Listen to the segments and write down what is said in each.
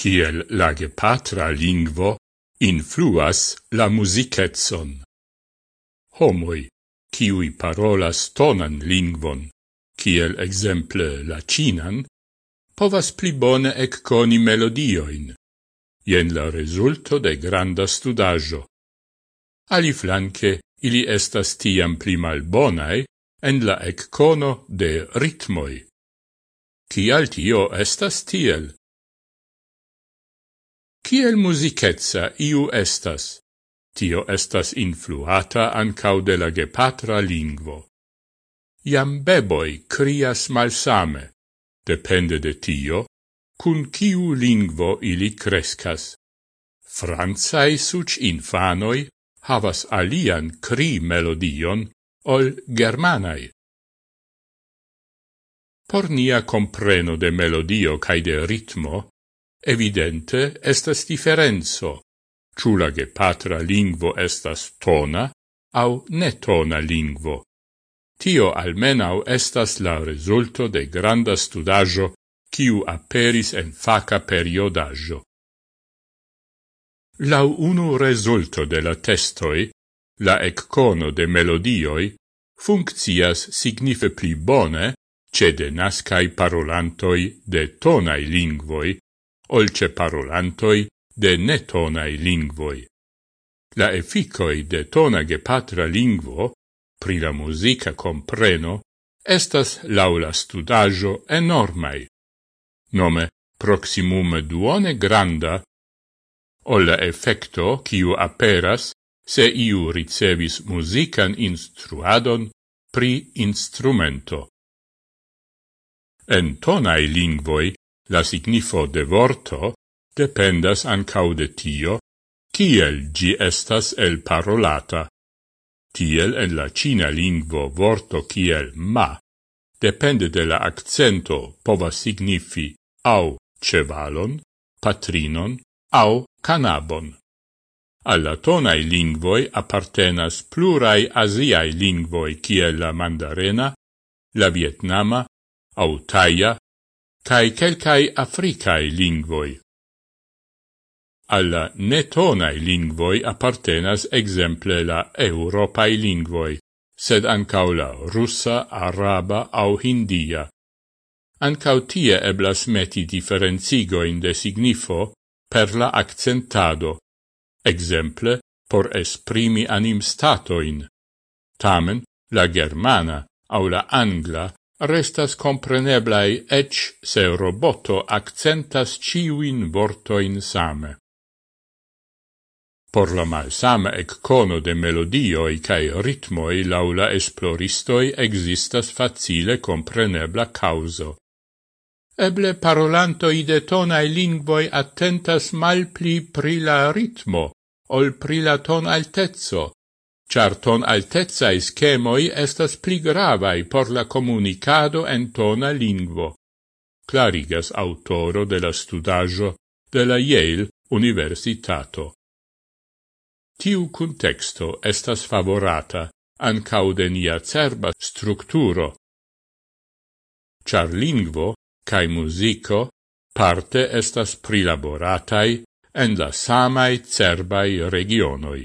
kiel la gepatra lingvo influas la musicetson. Homoi, kiui parolas tonan lingvon, kiel exemple la cinan, povas pli bone ecconi melodioin. Jen la resulto de granda studajo. Ali flanque, ili estas tiam pli malbonae en la eccono de ritmoi. Cial tio estas tiel? Ciel musicetza iu estas? Tio estas influata ancau de la gepatra lingvo. Iam beboi crias malsame, depende de tio, cun ciu lingvo ili crescas. Franzai suc infanoi havas alian cri melodion ol germanai. Por nia compreno de melodio cae de ritmo, Evidente estas differenzo, ciù la gepatra lingvo estas tona au netona lingvo. Tio almenau estas la resulto de granda studajo kiu aperis en faca periodajo. Lau unu resulto de la testoi, la eccono de melodioi funccias signife pli bone ce de nascai parolantoi de tonai lingvoi olce parolantoi de netonai lingvoi. La efficoi de tona gepatra lingvo, pri la musica compreno, estas laula studajo enormai. Nome, proximum duone granda, olla effecto quiu aperas se iu ricevis musican instruadon pri instrumento. En tonai lingvoi La signifo de vorto dependas ancau de tio, kiel gi estas el parolata. Tiel en la cina lingvo vorto kiel ma depende de la accento povas signifi au cevalon, patrinon au canabon. Alla tonai lingvoi appartenas plurai asiai lingvoi kiel la mandarena, la vietnama, au taia, cae quelcae africae lingvoi. Alla netonae lingvoi appartenas exemple la europae lingvoi, sed ancau la russa, araba au hindia. Ancau tie eblas meti differenzigoin de signifo per la accentado, exemple por esprimi anim statoin. Tamen, la germana au la angla restas compreneblai ec se roboto accentas ciuin vortoin same. Por la malsama eccono de melodioi cae ritmoi laula esploristoi existas facile comprenebla causo. Eble parolantoi de tonae lingvoi attentas malpli pri la ritmo, ol pri la ton altezzo, char ton altezzae schemoi estas pli gravai por la comunicado en tona lingvo, clarigas autoro de la studaggio de la Yale Universitato. Tiu contexto estas favorata ancau de nia cerba structuro, char lingvo cae musico parte estas prilaboratai en la samai cerbai regionoi.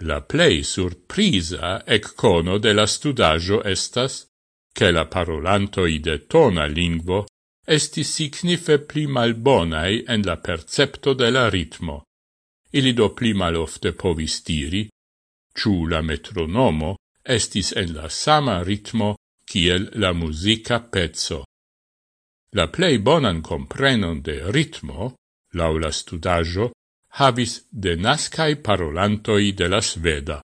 La plei surprisa eccono de la studajo estas che la parolantoi de tona lingvo esti signife pli malbonai en la percepto de la ritmo. Ili do pli malofte povis diri, ciù la metronomo estis en la sama ritmo kiel la musica pezzo. La plei bonan comprenon de ritmo, laula la studaggio, havis denascai parolantoi de la sveda.